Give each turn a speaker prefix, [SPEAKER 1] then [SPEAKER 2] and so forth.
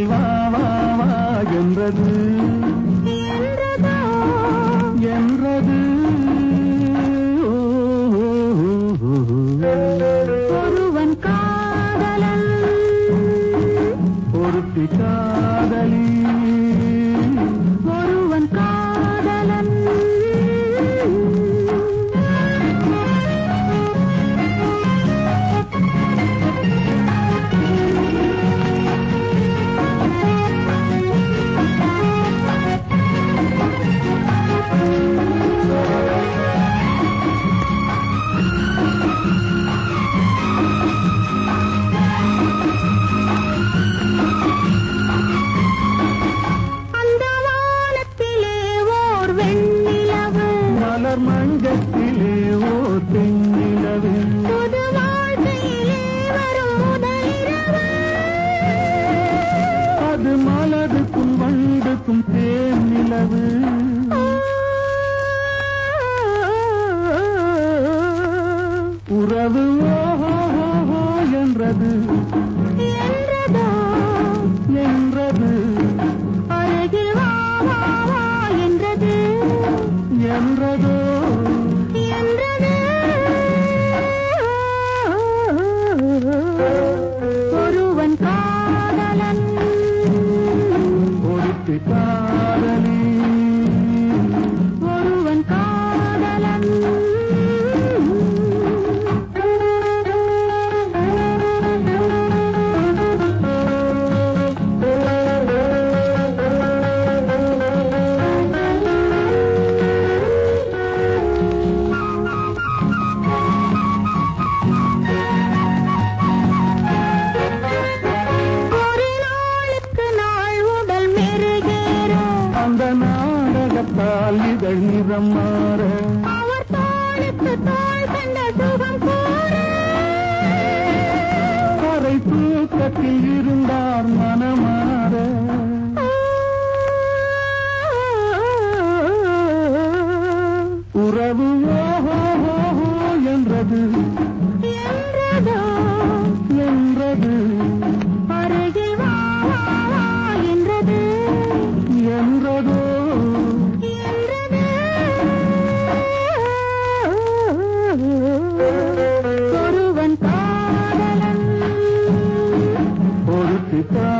[SPEAKER 1] அருகில் வா வா வா என்றது
[SPEAKER 2] என்றதோ. ஒருவன் காதலன்
[SPEAKER 1] ஒருத்தி அது மலருக்கும் வண்டுக்கும் தேனிலவு உறவு ஓஹோ ஓஹோ என்றது.
[SPEAKER 2] என்றதோ.
[SPEAKER 1] என்றது
[SPEAKER 2] அருகில் வா வா வா என்றது
[SPEAKER 1] என்றதோ.
[SPEAKER 2] என்றது happy
[SPEAKER 1] birthday. நாடகத்தால் இதழ் நிறம் மாற
[SPEAKER 2] அவர் தோளுக்கு தோள் கண்ட சுகம் கூற.
[SPEAKER 1] தூக்கத்தில் இருந்தார்
[SPEAKER 2] ஒருவன் காதலன்
[SPEAKER 1] ஒருத்தி காதலி